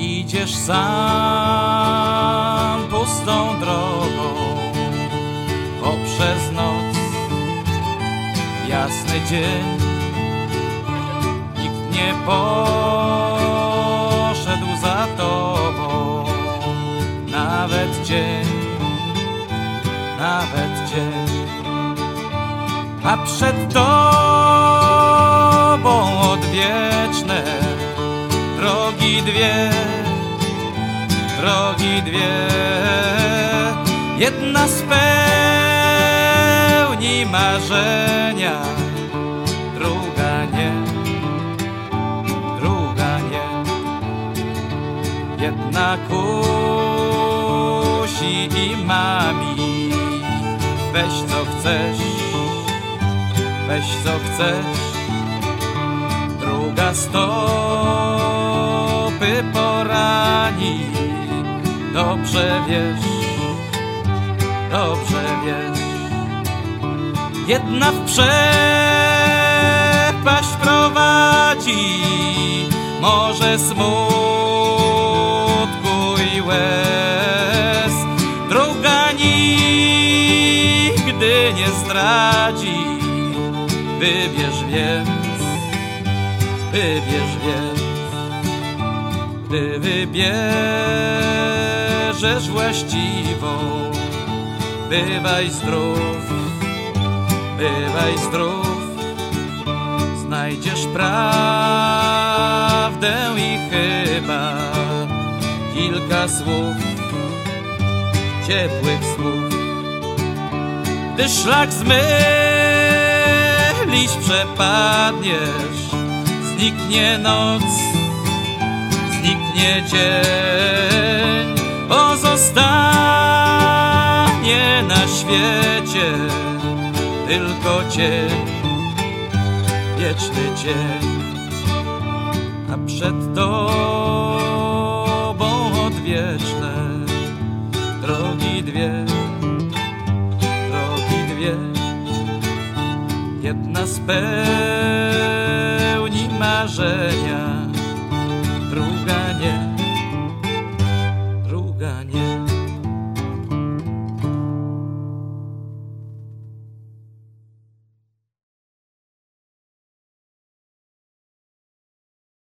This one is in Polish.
Idziesz sam pustą drogą poprzez noc, jasny dzień. Nikt nie poszedł za tobą, nawet dzień, nawet dzień. A przed tobą odwieczne dwie, drogi dwie. Jedna spełni marzenia, druga nie, druga nie. Jedna kusi i mami, weź co chcesz, weź co chcesz. Druga stopy porani, dobrze wiesz, dobrze wiesz. Jedna w przepaść prowadzi, może smutku i łez. Druga nigdy nie zdradzi, wybierz więc wybierz więc. Gdy wybierzesz właściwą, bywaj zdrów, bywaj zdrów. Znajdziesz prawdę i chyba kilka słów, ciepłych słów. Gdy szlak zmylisz, przepadniesz, zniknie noc, zniknie dzień, pozostanie na świecie tylko cień, wieczny dzień, a przed tobą odwieczne drogi dwie, drogi dwie. Jedna spełni marzenia, ruganie